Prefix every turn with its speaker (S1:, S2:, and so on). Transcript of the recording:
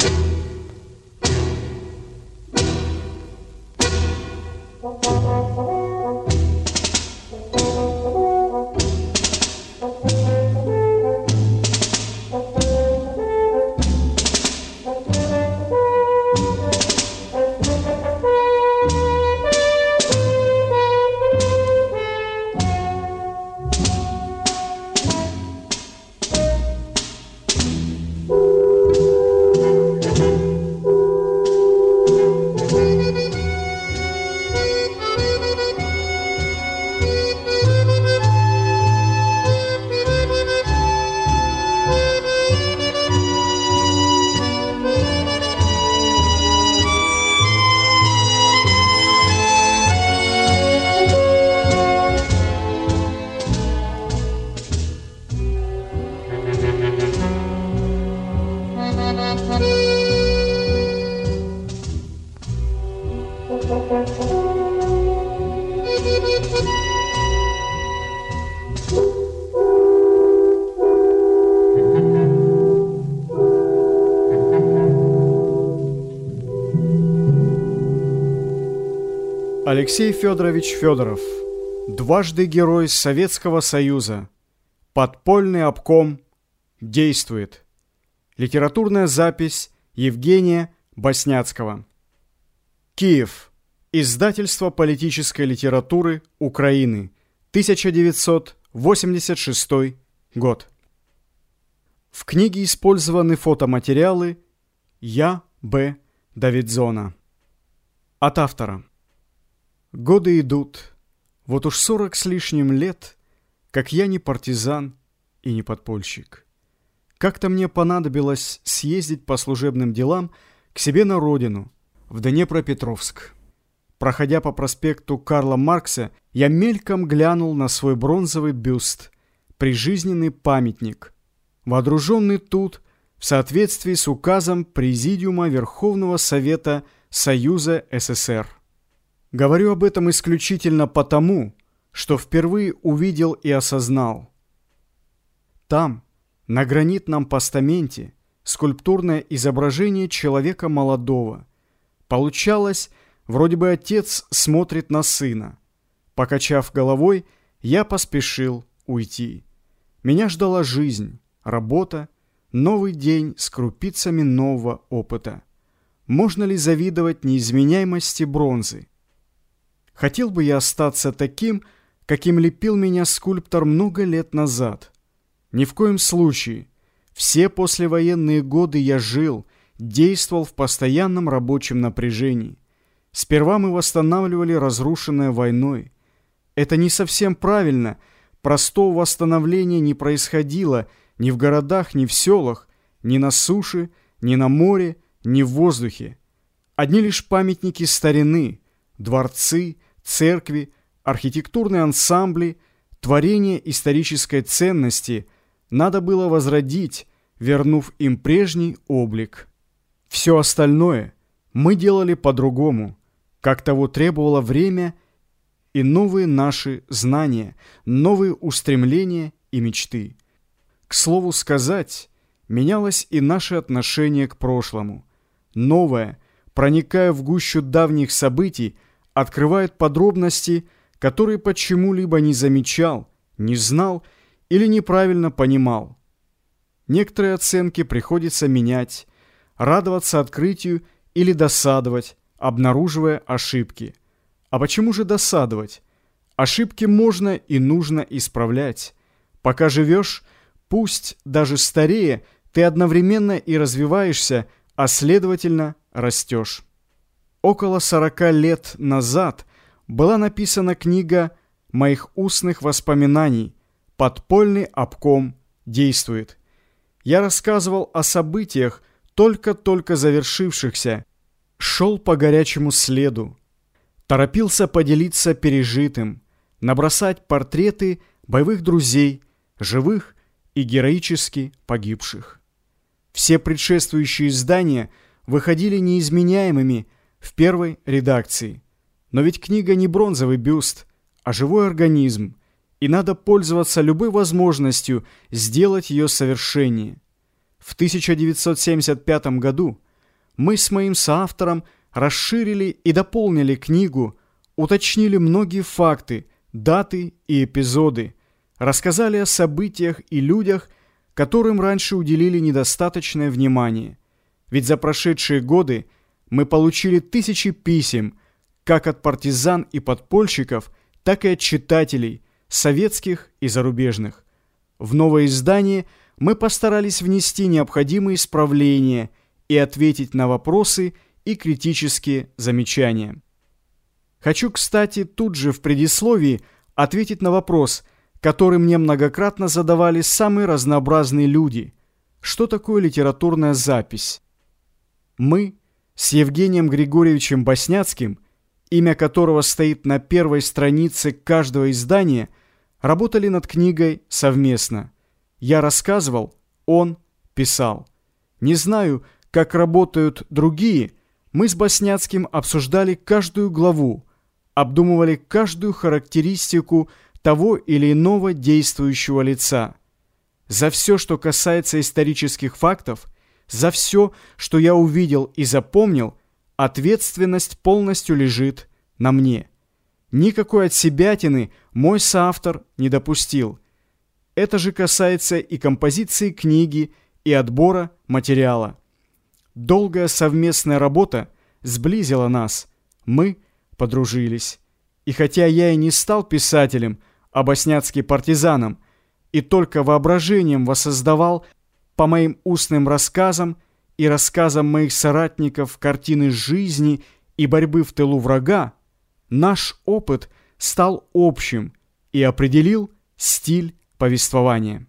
S1: Thank you. Алексей Федорович Федоров, дважды герой Советского Союза, подпольный обком, действует. Литературная запись Евгения Босняцкого. Киев. Издательство политической литературы Украины. 1986 год. В книге использованы фотоматериалы Я. Б. Давидзона. От автора. Годы идут. Вот уж сорок с лишним лет, как я не партизан и не подпольщик. Как-то мне понадобилось съездить по служебным делам к себе на родину, в Днепропетровск. Проходя по проспекту Карла Маркса, я мельком глянул на свой бронзовый бюст, прижизненный памятник, водруженный тут в соответствии с указом Президиума Верховного Совета Союза СССР. Говорю об этом исключительно потому, что впервые увидел и осознал. Там, на гранитном постаменте, скульптурное изображение человека молодого. Получалось, вроде бы отец смотрит на сына. Покачав головой, я поспешил уйти. Меня ждала жизнь, работа, новый день с крупицами нового опыта. Можно ли завидовать неизменяемости бронзы? Хотел бы я остаться таким, каким лепил меня скульптор много лет назад. Ни в коем случае. Все послевоенные годы я жил, действовал в постоянном рабочем напряжении. Сперва мы восстанавливали разрушенное войной. Это не совсем правильно. Простого восстановления не происходило ни в городах, ни в селах, ни на суше, ни на море, ни в воздухе. Одни лишь памятники старины, дворцы, церкви, архитектурные ансамбли, творения исторической ценности надо было возродить, вернув им прежний облик. Все остальное мы делали по-другому, как того требовало время и новые наши знания, новые устремления и мечты. К слову сказать, менялось и наше отношение к прошлому. Новое, проникая в гущу давних событий, открывает подробности, которые почему-либо не замечал, не знал или неправильно понимал. Некоторые оценки приходится менять, радоваться открытию или досадовать, обнаруживая ошибки. А почему же досадовать? Ошибки можно и нужно исправлять. Пока живешь, пусть даже старее, ты одновременно и развиваешься, а следовательно растешь. Около сорока лет назад была написана книга моих устных воспоминаний «Подпольный обком действует». Я рассказывал о событиях, только-только завершившихся, шел по горячему следу, торопился поделиться пережитым, набросать портреты боевых друзей, живых и героически погибших. Все предшествующие издания выходили неизменяемыми, в первой редакции. Но ведь книга не бронзовый бюст, а живой организм, и надо пользоваться любой возможностью сделать ее совершеннее. В 1975 году мы с моим соавтором расширили и дополнили книгу, уточнили многие факты, даты и эпизоды, рассказали о событиях и людях, которым раньше уделили недостаточное внимание. Ведь за прошедшие годы мы получили тысячи писем, как от партизан и подпольщиков, так и от читателей, советских и зарубежных. В новое издание мы постарались внести необходимые исправления и ответить на вопросы и критические замечания. Хочу, кстати, тут же в предисловии ответить на вопрос, который мне многократно задавали самые разнообразные люди. Что такое литературная запись? Мы с Евгением Григорьевичем Босняцким, имя которого стоит на первой странице каждого издания, работали над книгой совместно. Я рассказывал, он писал. Не знаю, как работают другие, мы с Босняцким обсуждали каждую главу, обдумывали каждую характеристику того или иного действующего лица. За все, что касается исторических фактов, за все, что я увидел и запомнил, ответственность полностью лежит на мне. Никакой отсебятины мой соавтор не допустил. Это же касается и композиции книги, и отбора материала. Долгая совместная работа сблизила нас. Мы подружились. И хотя я и не стал писателем, а босняцкий партизаном, и только воображением воссоздавал по моим устным рассказам и рассказам моих соратников картины жизни и борьбы в тылу врага, наш опыт стал общим и определил стиль повествования.